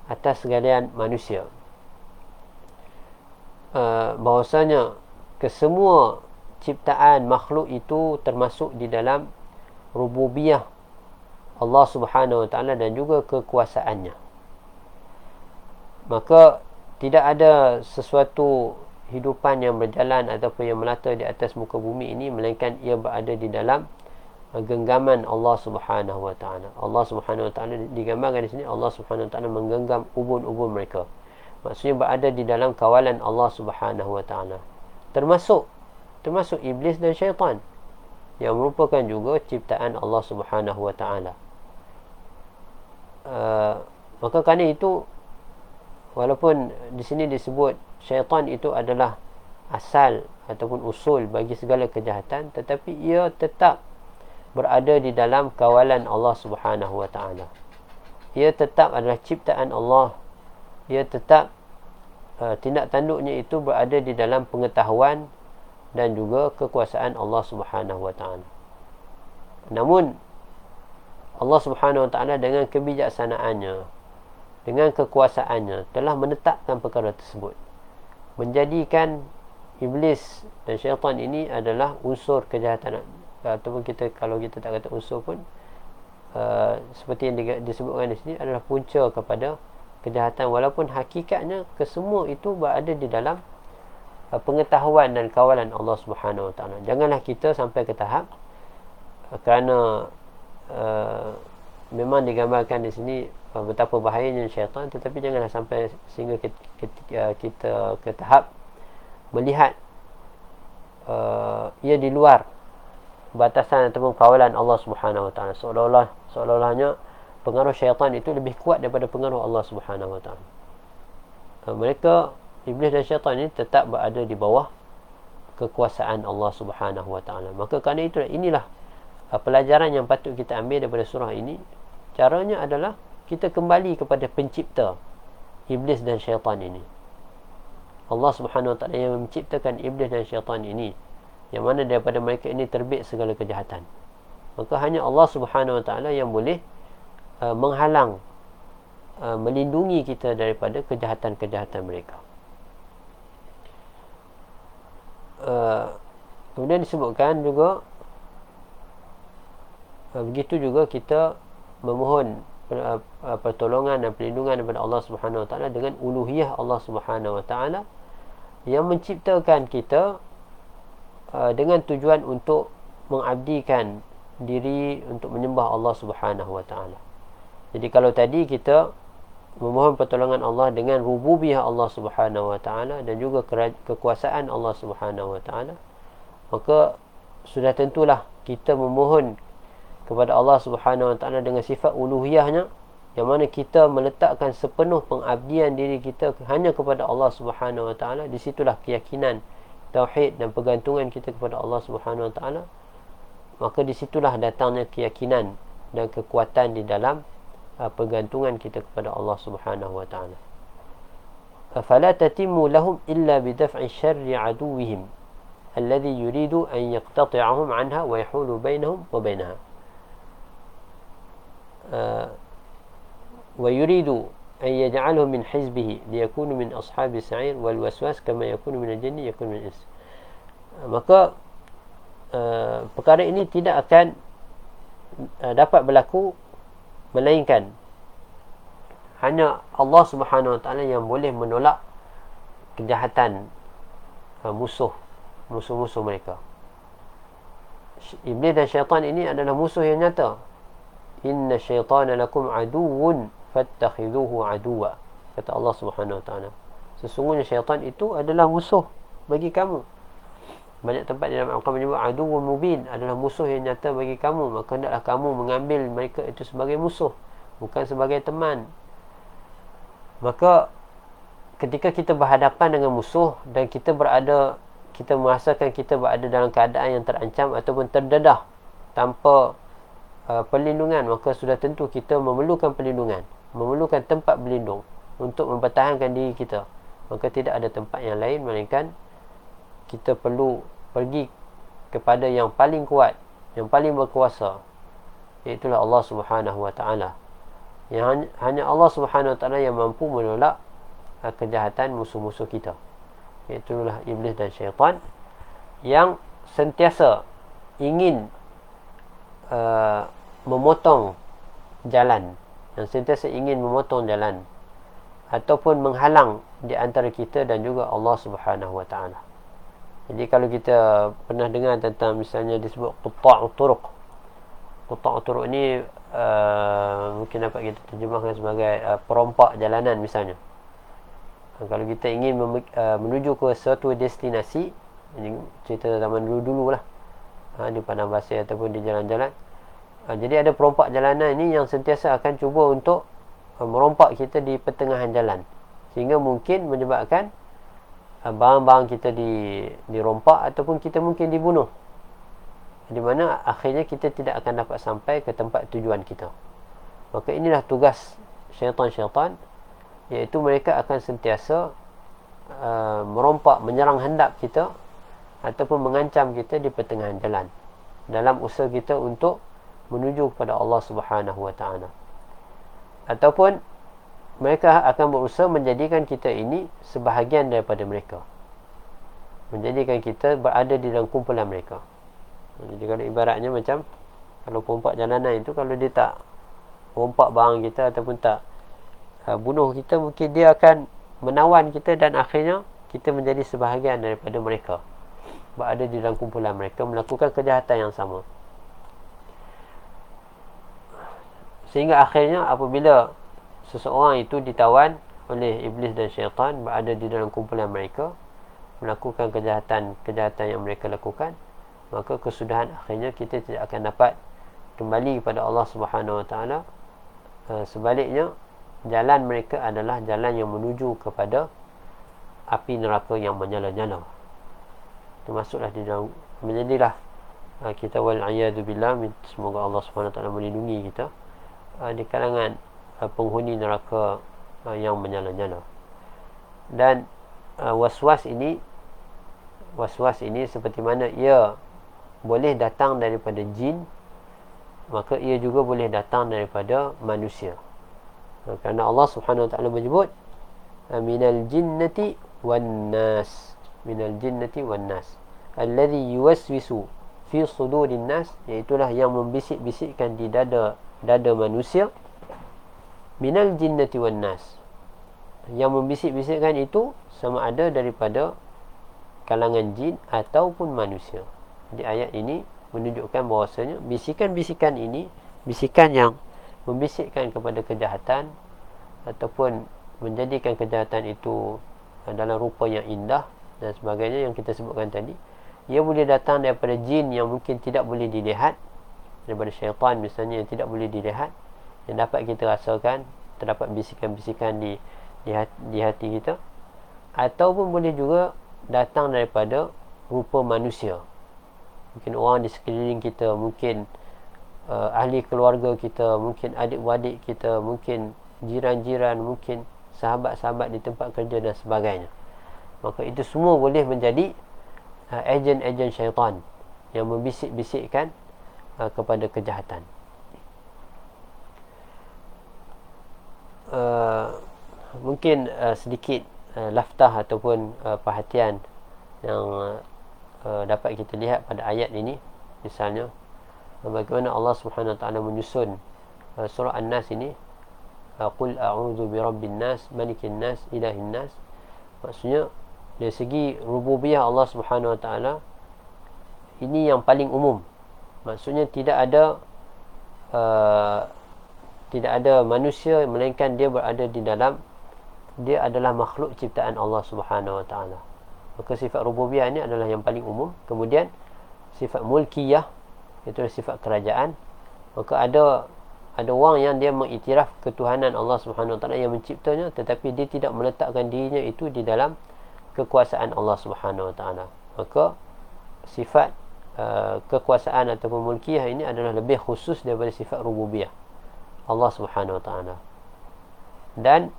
atas segalian manusia. Uh, bahwasanya kesemua ciptaan makhluk itu termasuk di dalam rububiyah Allah Subhanahu Wa Taala dan juga kekuasaannya maka tidak ada sesuatu hidupan yang berjalan ataupun yang melata di atas muka bumi ini melainkan ia berada di dalam genggaman Allah Subhanahu wa taala. Allah Subhanahu wa taala digambarkan di sini Allah Subhanahu wa taala menggenggam ubun-ubun mereka. Maksudnya berada di dalam kawalan Allah Subhanahu wa taala. Termasuk termasuk iblis dan syaitan yang merupakan juga ciptaan Allah Subhanahu wa taala. Uh, maka kerana itu walaupun di sini disebut syaitan itu adalah asal ataupun usul bagi segala kejahatan tetapi ia tetap berada di dalam kawalan Allah Subhanahu wa taala. Ia tetap adalah ciptaan Allah. Ia tetap uh, tindak tanduknya itu berada di dalam pengetahuan dan juga kekuasaan Allah Subhanahu wa taala. Namun Allah Subhanahu wa taala dengan kebijaksanaannya dengan kekuasaannya telah menetapkan perkara tersebut. Menjadikan iblis dan syaitan ini adalah unsur kejahatan. Ataupun kita kalau kita tak kata unsur pun uh, seperti yang disebutkan di sini adalah punca kepada kejahatan. Walaupun hakikatnya kesemua itu berada di dalam uh, pengetahuan dan kawalan Allah Subhanahu Wa Taala. Janganlah kita sampai ke tahap uh, kerana uh, memang digambarkan di sini betapa bahayanya syaitan tetapi janganlah sampai sehingga kita, kita, uh, kita ke tahap melihat uh, ia di luar batasan ataupun kawalan Allah Subhanahu Wa Taala. Seolah-olah seolah-olahnya pengaruh syaitan itu lebih kuat daripada pengaruh Allah Subhanahu Wa Taala. Uh, mereka iblis dan syaitan ini tetap berada di bawah kekuasaan Allah Subhanahu Wa Taala. Maka kerana itu inilah uh, pelajaran yang patut kita ambil daripada surah ini. Caranya adalah kita kembali kepada pencipta iblis dan syaitan ini. Allah Subhanahu Wa Taala yang menciptakan iblis dan syaitan ini yang mana daripada mereka ini terbit segala kejahatan. Maka hanya Allah Subhanahu Wa Taala yang boleh uh, menghalang uh, melindungi kita daripada kejahatan-kejahatan mereka. Uh, kemudian disebutkan juga uh, begitu juga kita memohon pertolongan dan perlindungan daripada Allah Subhanahu Wa Taala dengan uluhiyah Allah Subhanahu Wa Taala yang menciptakan kita uh, dengan tujuan untuk mengabdikan diri untuk menyembah Allah Subhanahu Wa Taala. Jadi kalau tadi kita memohon pertolongan Allah dengan rububiyah Allah Subhanahu Wa Taala dan juga kekuasaan Allah Subhanahu Wa Taala, maka sudah tentulah kita memohon kepada Allah Subhanahu Wa Taala dengan sifat uluhiyahnya yang mana kita meletakkan sepenuh pengabdian diri kita hanya kepada Allah Subhanahu Wa Taala di situlah keyakinan tauhid dan pergantungan kita kepada Allah Subhanahu Wa Taala maka di situlah datangnya keyakinan dan kekuatan di dalam uh, pergantungan kita kepada Allah Subhanahu Wa Taala فلا تتم لهم إلا بدفع شر عدوهم الذي يريد أن يقتطعهم عنها ويحول بينهم وبينها ويريد أن يجعله من حزبه ليكون من أصحاب السعير والوسواس كما يكون من الجن يكون من الإنس maka uh, perkara ini tidak akan uh, dapat berlaku melainkan hanya Allah Subhanahu Wa Taala yang boleh menolak kejahatan uh, musuh musuh-musuh mereka iblis dan syaitan ini adalah musuh yang nyata inna syaitana lakum aduwwun fattakhiduhu aduwa kata Allah Subhanahu taala. Sesungguhnya syaitan itu adalah musuh bagi kamu. Banyak tempat dalam Al-Quran menyebut aduwwun mubin adalah musuh yang nyata bagi kamu. Maka hendaklah kamu mengambil mereka itu sebagai musuh bukan sebagai teman. Maka ketika kita berhadapan dengan musuh dan kita berada kita merasakan kita berada dalam keadaan yang terancam ataupun terdedah tanpa uh, perlindungan maka sudah tentu kita memerlukan perlindungan memerlukan tempat berlindung untuk mempertahankan diri kita. Maka tidak ada tempat yang lain melainkan kita perlu pergi kepada yang paling kuat yang paling berkuasa iaitu Allah Subhanahu wa taala. Yang hanya Allah Subhanahu wa taala yang mampu menolak uh, kejahatan musuh-musuh kita. Iaitu iblis dan syaitan yang sentiasa ingin uh, memotong jalan yang sentiasa ingin memotong jalan ataupun menghalang di antara kita dan juga Allah Subhanahu wa taala. Jadi kalau kita pernah dengar tentang misalnya disebut qutta' turuq. Qutta' turuq ni uh, mungkin dapat kita terjemahkan sebagai uh, perompak jalanan misalnya. Uh, kalau kita ingin uh, menuju ke suatu destinasi ini cerita zaman dulu-dulu lah uh, di padang pasir ataupun di jalan-jalan Ha, jadi ada perompak jalanan ini yang sentiasa akan cuba untuk uh, merompak kita di pertengahan jalan. Sehingga mungkin menyebabkan uh, barang-barang kita di dirompak ataupun kita mungkin dibunuh. Di mana akhirnya kita tidak akan dapat sampai ke tempat tujuan kita. Maka inilah tugas syaitan-syaitan iaitu mereka akan sentiasa uh, merompak menyerang hendak kita ataupun mengancam kita di pertengahan jalan. Dalam usaha kita untuk menuju kepada Allah Subhanahu wa taala. Ataupun mereka akan berusaha menjadikan kita ini sebahagian daripada mereka. Menjadikan kita berada di dalam kumpulan mereka. Jadi kalau ibaratnya macam kalau perompak jalanan itu kalau dia tak rompak barang kita ataupun tak uh, bunuh kita mungkin dia akan menawan kita dan akhirnya kita menjadi sebahagian daripada mereka. Berada di dalam kumpulan mereka melakukan kejahatan yang sama sehingga akhirnya apabila seseorang itu ditawan oleh iblis dan syaitan berada di dalam kumpulan mereka melakukan kejahatan-kejahatan yang mereka lakukan maka kesudahan akhirnya kita tidak akan dapat kembali kepada Allah Subhanahu Wa Taala. Uh, sebaliknya jalan mereka adalah jalan yang menuju kepada api neraka yang menyala-nyala. Termasuklah di dalam menjadilah uh, kita wal a'yadu billah. Semoga Allah Subhanahu taala melindungi kita uh, di kalangan uh, penghuni neraka uh, yang menyala-nyala dan uh, was-was ini was-was ini seperti mana ia boleh datang daripada jin maka ia juga boleh datang daripada manusia. Kerana Allah Subhanahu Wa Taala menyebut minal jinnati wan nas minal jinnati wan nas alladhi yuwaswisu fi sudurin nas iaitu yang membisik-bisikkan di dada dada manusia minal jinnati wan nas. Yang membisik-bisikkan itu sama ada daripada kalangan jin ataupun manusia. Di ayat ini menunjukkan bahawasanya bisikan-bisikan ini bisikan yang membisikkan kepada kejahatan ataupun menjadikan kejahatan itu dalam rupa yang indah dan sebagainya yang kita sebutkan tadi ia boleh datang daripada jin yang mungkin tidak boleh dilihat daripada syaitan misalnya yang tidak boleh dilihat yang dapat kita rasakan terdapat bisikan-bisikan di di di hati kita ataupun boleh juga datang daripada rupa manusia. Mungkin orang di sekeliling kita mungkin uh, ahli keluarga kita mungkin adik-beradik kita mungkin jiran-jiran mungkin sahabat-sahabat di tempat kerja dan sebagainya. Maka itu semua boleh menjadi uh, ejen-ejen syaitan yang membisik-bisikkan uh, kepada kejahatan. Uh, mungkin uh, sedikit uh, laftah ataupun uh, perhatian yang uh, dapat kita lihat pada ayat ini. Misalnya bagaimana Allah Subhanahu Wa Taala menyusun uh, surah An-Nas ini. Uh, qul a'udzu birabbin nas malikin nas ilahin nas. Maksudnya dari segi rububiyah Allah Subhanahu Wa Taala ini yang paling umum maksudnya tidak ada uh, tidak ada manusia melainkan dia berada di dalam dia adalah makhluk ciptaan Allah Subhanahu Wa Taala. Maka sifat rububiyah ini adalah yang paling umum. Kemudian sifat mulkiyah itu sifat kerajaan. Maka ada ada orang yang dia mengiktiraf ketuhanan Allah Subhanahu Wa Taala yang menciptanya tetapi dia tidak meletakkan dirinya itu di dalam kekuasaan Allah Subhanahu Wa Taala. Maka sifat uh, kekuasaan ataupun mulkiyah ini adalah lebih khusus daripada sifat rububiyah. Allah Subhanahu Wa Taala. Dan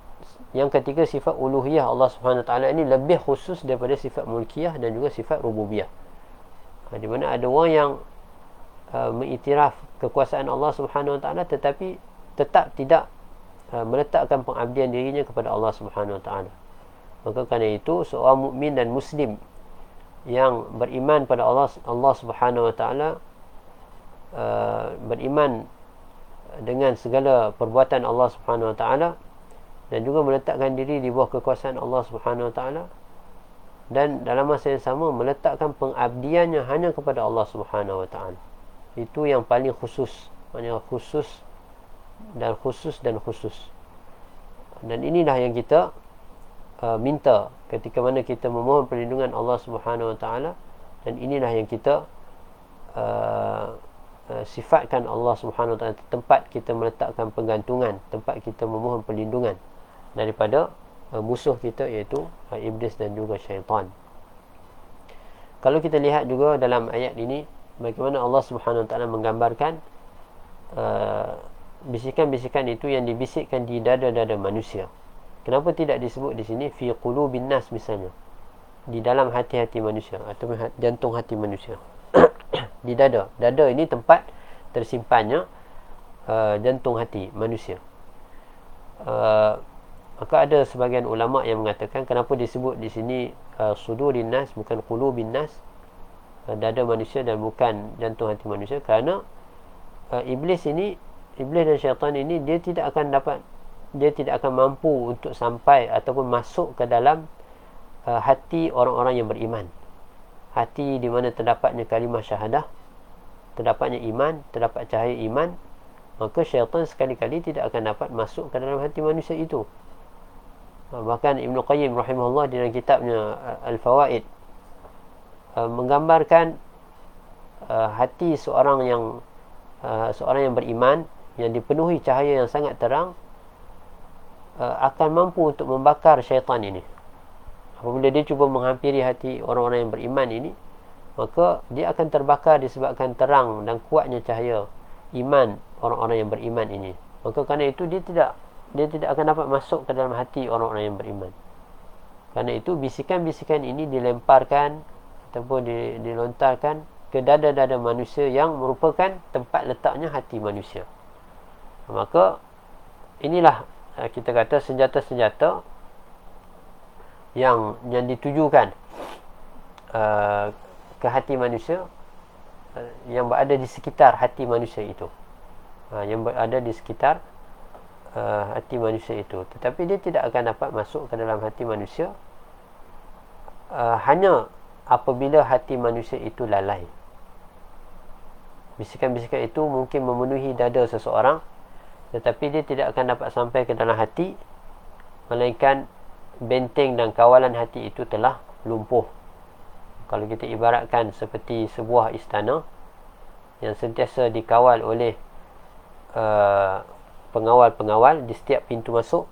yang ketiga sifat uluhiyah Allah Subhanahu Wa Taala ini lebih khusus daripada sifat mulkiyah dan juga sifat rububiyah. Ha, di mana ada orang yang Uh, mengiktiraf kekuasaan Allah Subhanahu Wa Taala tetapi tetap tidak uh, meletakkan pengabdian dirinya kepada Allah Subhanahu Wa Taala. Maka kerana itu seorang mukmin dan muslim yang beriman pada Allah Allah Subhanahu Wa Taala uh, beriman dengan segala perbuatan Allah Subhanahu Wa Taala dan juga meletakkan diri di bawah kekuasaan Allah Subhanahu Wa Taala dan dalam masa yang sama meletakkan pengabdiannya hanya kepada Allah Subhanahu Wa Taala. Itu yang paling khusus. Maknanya khusus dan khusus dan khusus. Dan inilah yang kita uh, minta ketika mana kita memohon perlindungan Allah Subhanahu Wa Taala dan inilah yang kita uh, uh, sifatkan Allah Subhanahu Wa Taala tempat kita meletakkan pergantungan tempat kita memohon perlindungan daripada uh, musuh kita iaitu uh, iblis dan juga syaitan kalau kita lihat juga dalam ayat ini bagaimana Allah Subhanahu Wa Taala menggambarkan uh, bisikan-bisikan itu yang dibisikkan di dada-dada manusia. Kenapa tidak disebut di sini fi qulubin nas misalnya? Di dalam hati-hati manusia atau jantung hati manusia. di dada. Dada ini tempat tersimpannya uh, jantung hati manusia. Uh, maka ada sebagian ulama yang mengatakan kenapa disebut di sini uh, sudurin nas bukan qulubin nas? Uh, dada manusia dan bukan jantung hati manusia kerana uh, iblis ini iblis dan syaitan ini dia tidak akan dapat dia tidak akan mampu untuk sampai ataupun masuk ke dalam uh, hati orang-orang yang beriman. Hati di mana terdapatnya kalimah syahadah, terdapatnya iman, terdapat cahaya iman, maka syaitan sekali-kali tidak akan dapat masuk ke dalam hati manusia itu. Uh, bahkan Ibn Qayyim rahimahullah di dalam kitabnya uh, Al-Fawaid uh, menggambarkan uh, hati seorang yang uh, seorang yang beriman yang dipenuhi cahaya yang sangat terang uh, akan mampu untuk membakar syaitan ini. Apabila dia cuba menghampiri hati orang-orang yang beriman ini maka dia akan terbakar disebabkan terang dan kuatnya cahaya iman orang-orang yang beriman ini. Maka kerana itu dia tidak dia tidak akan dapat masuk ke dalam hati orang-orang yang beriman. Kerana itu bisikan-bisikan ini dilemparkan ataupun dilontarkan ke dada-dada manusia yang merupakan tempat letaknya hati manusia. Maka inilah kita kata senjata-senjata yang yang ditujukan uh, ke hati manusia uh, yang berada di sekitar hati manusia itu. Uh, yang berada di sekitar uh, hati manusia itu. Tetapi dia tidak akan dapat masuk ke dalam hati manusia uh, hanya apabila hati manusia itu lalai. Bisikan-bisikan itu mungkin memenuhi dada seseorang tetapi dia tidak akan dapat sampai ke dalam hati melainkan benteng dan kawalan hati itu telah lumpuh. Kalau kita ibaratkan seperti sebuah istana yang sentiasa dikawal oleh uh, pengawal-pengawal di setiap pintu masuk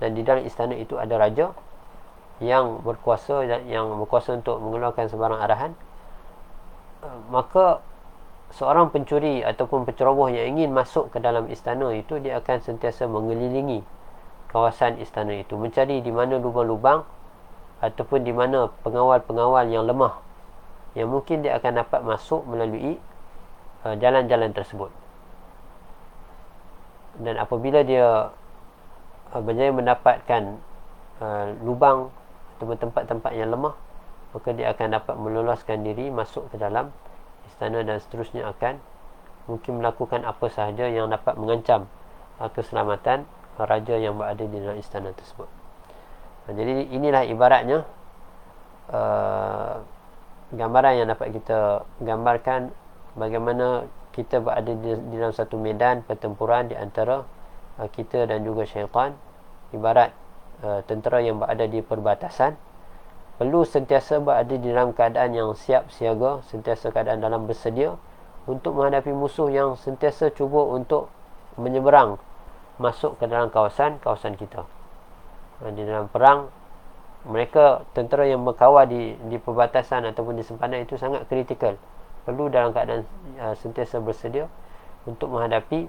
dan di dalam istana itu ada raja yang berkuasa yang berkuasa untuk mengeluarkan sebarang arahan uh, maka seorang pencuri ataupun penceroboh yang ingin masuk ke dalam istana itu dia akan sentiasa mengelilingi kawasan istana itu. Mencari di mana lubang-lubang ataupun di mana pengawal-pengawal yang lemah yang mungkin dia akan dapat masuk melalui uh, jalan-jalan tersebut. Dan apabila dia uh, berjaya mendapatkan uh, lubang ataupun tempat-tempat yang lemah maka dia akan dapat meloloskan diri masuk ke dalam istana dan seterusnya akan mungkin melakukan apa sahaja yang dapat mengancam uh, keselamatan raja yang berada di dalam istana tersebut. Uh, jadi inilah ibaratnya uh, gambaran yang dapat kita gambarkan bagaimana kita berada di, di dalam satu medan pertempuran di antara uh, kita dan juga syaitan ibarat uh, tentera yang berada di perbatasan perlu sentiasa berada di dalam keadaan yang siap siaga, sentiasa keadaan dalam bersedia untuk menghadapi musuh yang sentiasa cuba untuk menyeberang masuk ke dalam kawasan kawasan kita. Di dalam perang mereka tentera yang berkawal di di perbatasan ataupun di sempadan itu sangat kritikal. Perlu dalam keadaan uh, sentiasa bersedia untuk menghadapi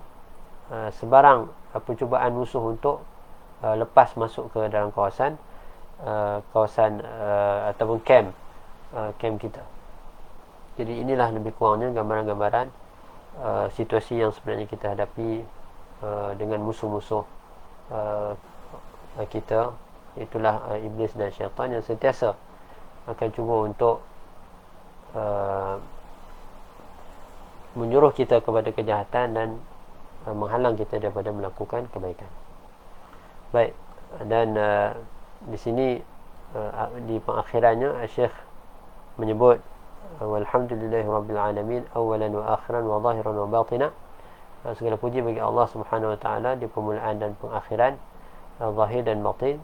uh, sebarang uh, percubaan musuh untuk uh, lepas masuk ke dalam kawasan Uh, kawasan uh, ataupun camp uh, camp kita. Jadi inilah lebih kurangnya gambaran-gambaran uh, situasi yang sebenarnya kita hadapi uh, dengan musuh-musuh uh, kita itulah uh, iblis dan syaitan yang sentiasa akan cuba untuk uh, menyuruh kita kepada kejahatan dan uh, menghalang kita daripada melakukan kebaikan. Baik dan uh, di sini uh, di pengakhirannya Syekh menyebut walhamdulillahirabbil alamin awalan wa akhiran wa zahiran wa batinan uh, segala puji bagi Allah Subhanahu wa taala di permulaan dan pengakhiran zahir dan batin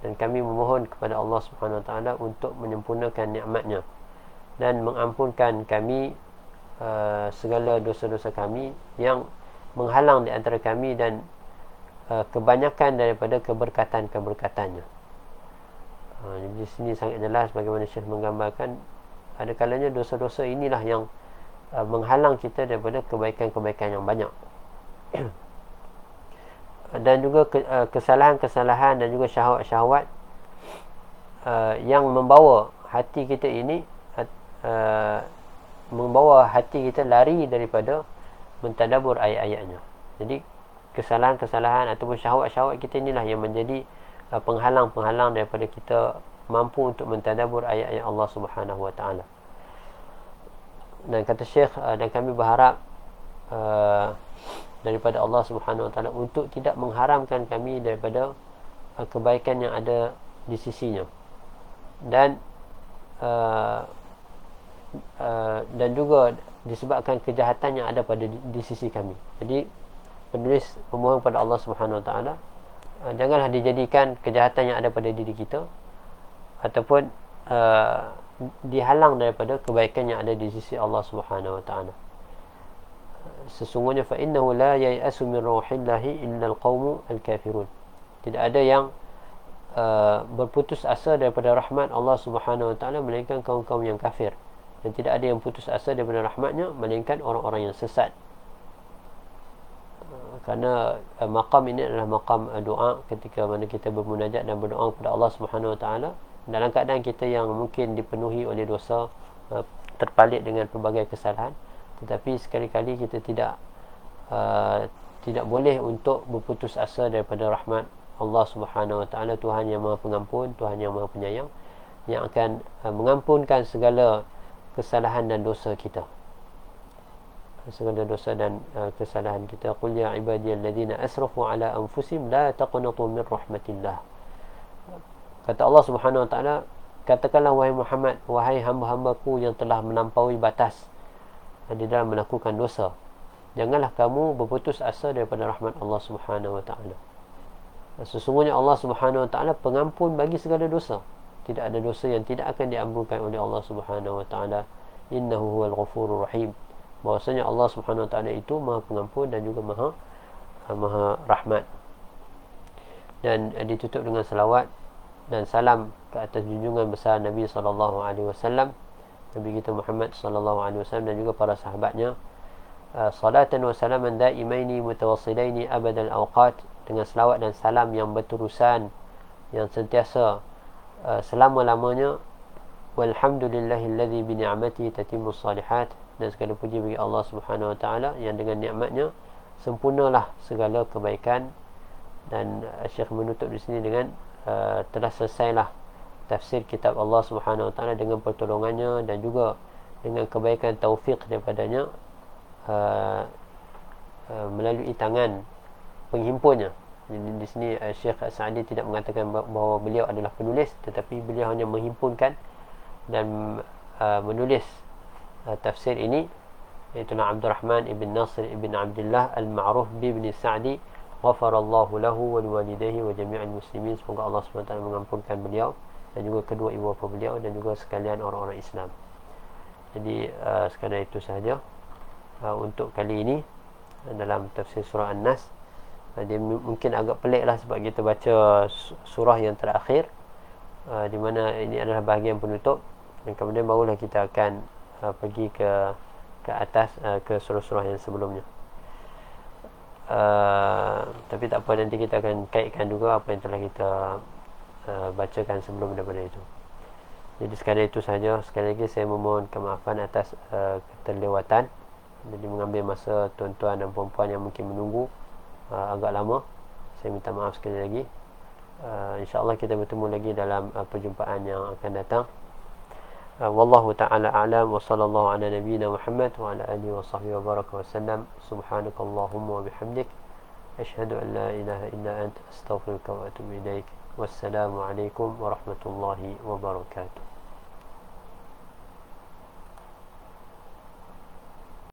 dan kami memohon kepada Allah Subhanahu wa taala untuk menyempurnakan nikmatnya dan mengampunkan kami segala dosa-dosa kami yang menghalang di antara kami dan kebanyakan daripada keberkatan-keberkatannya. Uh, di sini sangat jelas bagaimana Syekh menggambarkan ada kalanya dosa-dosa inilah yang uh, menghalang kita daripada kebaikan-kebaikan yang banyak. dan juga ke, uh, kesalahan-kesalahan dan juga syahwat-syahwat uh, yang membawa hati kita ini uh, membawa hati kita lari daripada mentadabur ayat-ayatnya. Jadi kesalahan-kesalahan ataupun syahwat-syahwat kita inilah yang menjadi penghalang-penghalang daripada kita mampu untuk mentadabur ayat-ayat Allah Subhanahu Wa Taala. Dan kata Syekh uh, dan kami berharap uh, daripada Allah Subhanahu Wa Taala untuk tidak mengharamkan kami daripada uh, kebaikan yang ada di sisinya. Dan uh, uh, dan juga disebabkan kejahatan yang ada pada di, di sisi kami. Jadi penulis memohon kepada Allah Subhanahu Wa Taala uh, janganlah dijadikan kejahatan yang ada pada diri kita ataupun uh, dihalang daripada kebaikan yang ada di sisi Allah Subhanahu Wa Taala. Sesungguhnya fa innahu la yai'asu min ruhillahi illa al-qaumu al-kafirun. Tidak ada yang uh, berputus asa daripada rahmat Allah Subhanahu Wa Taala melainkan kaum-kaum yang kafir. Dan tidak ada yang putus asa daripada rahmatnya melainkan orang-orang yang sesat. Kerana uh, maqam ini adalah maqam uh, doa ketika mana kita bermunajat dan berdoa kepada Allah Subhanahu Wa Taala. Dalam keadaan kita yang mungkin dipenuhi oleh dosa uh, terpalit dengan pelbagai kesalahan tetapi sekali-kali kita tidak uh, tidak boleh untuk berputus asa daripada rahmat Allah Subhanahu Wa Taala Tuhan yang Maha Pengampun Tuhan yang Maha Penyayang yang akan uh, mengampunkan segala kesalahan dan dosa kita segala dosa dan uh, kesalahan kita qul ya ibadiyalladzina asrafu ala anfusihim la taqnatu min rahmatillah Kata Allah Subhanahu Wa Taala, katakanlah wahai Muhammad, wahai hamba-hambaku yang telah melampaui batas di dalam melakukan dosa. Janganlah kamu berputus asa daripada rahmat Allah Subhanahu Wa Taala. Sesungguhnya Allah Subhanahu Wa Taala pengampun bagi segala dosa. Tidak ada dosa yang tidak akan diampunkan oleh Allah Subhanahu Wa Taala. Innahu huwal ghafurur rahim. Bahwasanya Allah Subhanahu Wa Taala itu Maha Pengampun dan juga Maha Maha Rahmat. Dan ditutup dengan selawat dan salam ke atas junjungan besar Nabi sallallahu alaihi wasallam Nabi kita Muhammad sallallahu alaihi wasallam dan juga para sahabatnya. Uh, salatan wa salaman daimaini mutawassilaini abadal awqat dengan selawat dan salam yang berterusan yang sentiasa uh, selama-lamanya. Walhamdulillahilladzi bi ni'mati tatimmu salihat dan segala puji bagi Allah Subhanahu wa taala yang dengan nikmatnya sempurnalah segala kebaikan dan uh, Syekh menutup di sini dengan Uh, telah selesailah tafsir kitab Allah Subhanahu Wa Taala dengan pertolongannya dan juga dengan kebaikan taufik daripadanya uh, uh, melalui tangan penghimpunnya. Jadi di sini uh, Syekh Sa'di tidak mengatakan bahawa beliau adalah penulis tetapi beliau hanya menghimpunkan dan uh, menulis tafsir ini iaitu Abdul Rahman ibn Nasir ibn Abdullah al-Ma'ruf bin Sa'di Ghafarallahu lahu wa liwalidayhi wa jami'al muslimin. Semoga Allah SWT mengampunkan beliau dan juga kedua ibu bapa beliau dan juga sekalian orang-orang Islam. Jadi uh, sekadar itu sahaja uh, untuk kali ini uh, dalam tafsir surah An-Nas. Uh, dia mungkin agak pelik lah sebab kita baca surah yang terakhir uh, di mana ini adalah bahagian penutup dan kemudian barulah kita akan uh, pergi ke ke atas uh, ke surah-surah yang sebelumnya. Uh, tapi tak apa nanti kita akan kaitkan juga apa yang telah kita uh, bacakan sebelum daripada itu. Jadi sekali itu saja sekali lagi saya memohon kemaafan atas uh, keterlewatan jadi mengambil masa tuan-tuan dan puan-puan yang mungkin menunggu uh, agak lama. Saya minta maaf sekali lagi. Uh, insyaAllah kita bertemu lagi dalam uh, perjumpaan yang akan datang والله تعالى أعلم وصلى الله على نبينا محمد وعلى آله وصحبه وبارك وسلم. سبحانك اللهم وبحمدك أشهد أن لا إله إلا أنت أستغفرك وأتوب إليك. والسلام عليكم ورحمة الله وبركاته.